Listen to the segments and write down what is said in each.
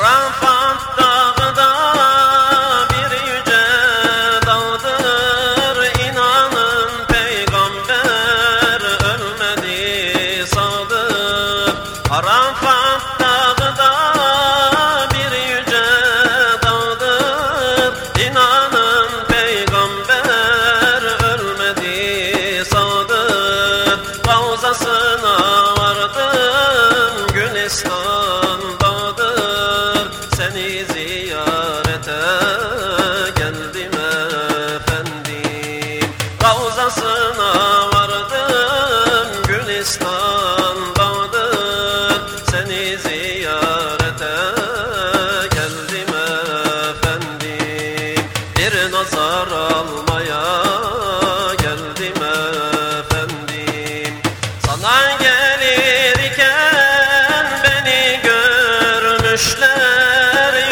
Arafat dağda bir yüce dağdır İnanın peygamber ölmedi sağdır Arafat dağda bir yüce dağdır İnanın peygamber ölmedi sağdır Ravzasına Bir nazar almaya geldim efendim. Sana gelirken beni görmüşler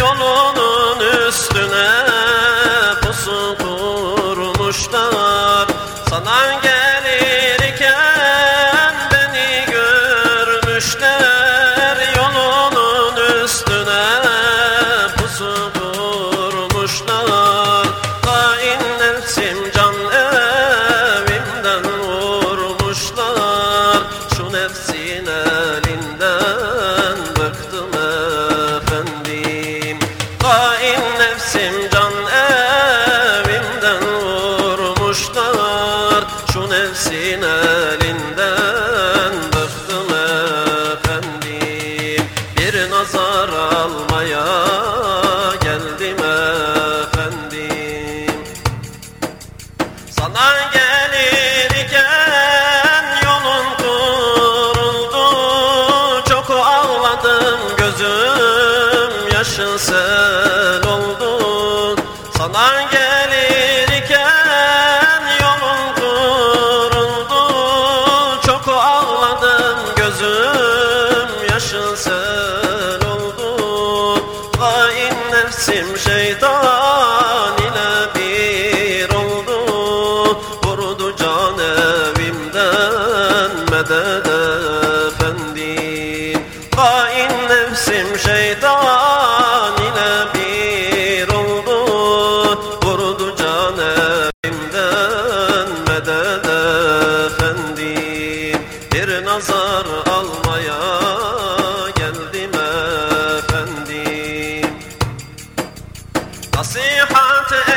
Yolunun üstüne nefsin elinden bıktım efendim. Bir nazar almaya geldim efendim. Sana gelirken yolun kuruldu. Çok ağladım gözüm yaşı sel oldu. Sana gelirken nefsim şeytan ile bir oldu. Vurdu can evimden medet efendim. Hain nefsim şeytan ile bir oldu. Vurdu can evimden medet efendim. Bir nazar almaya نصيحة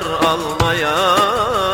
almaya.